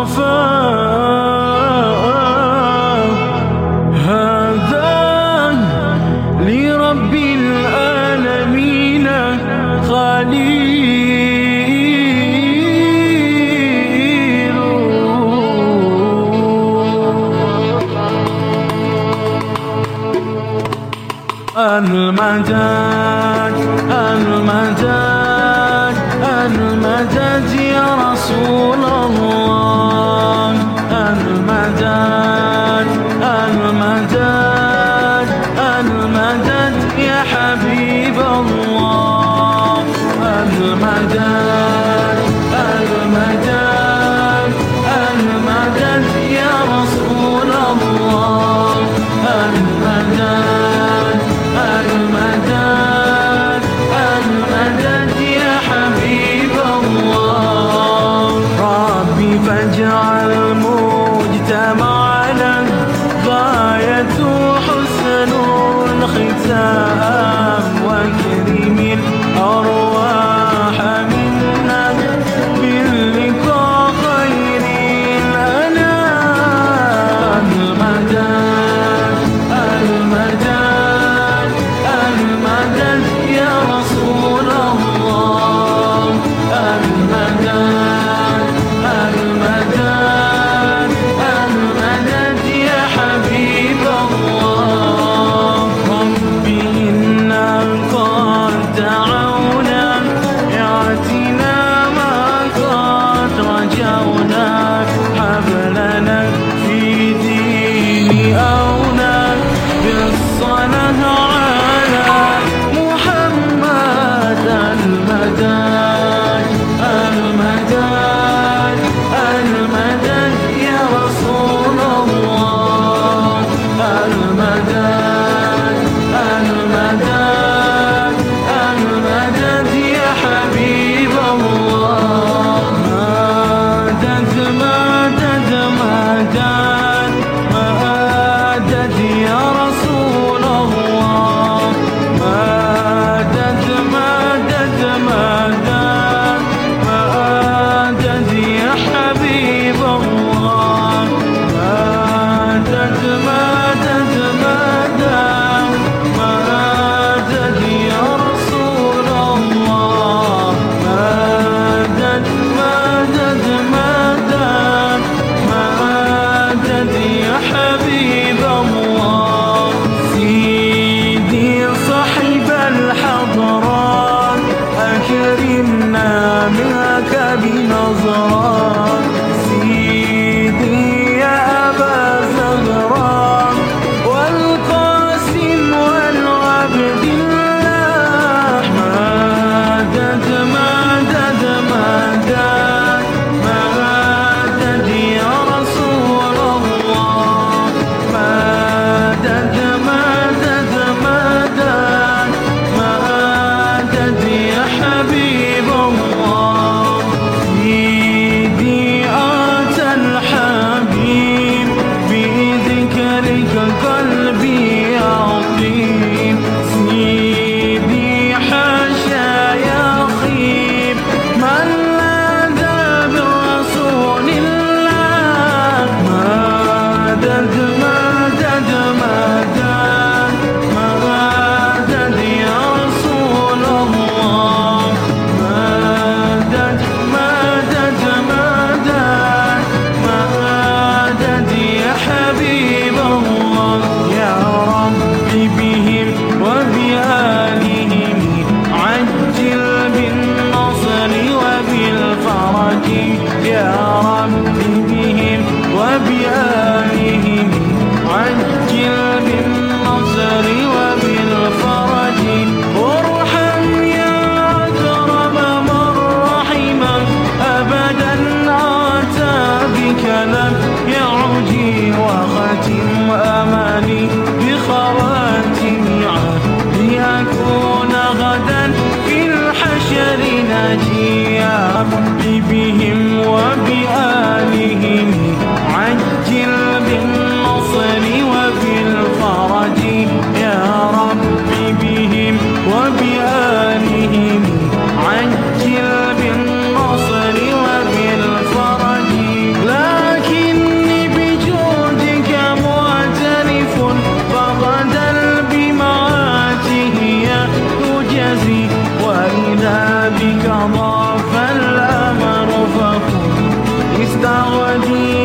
صفاء هذا لرب العالمين خليل المدد المدد المدد يا رسول. camino downward. Lead.